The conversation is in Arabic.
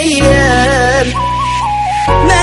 الأيام. ما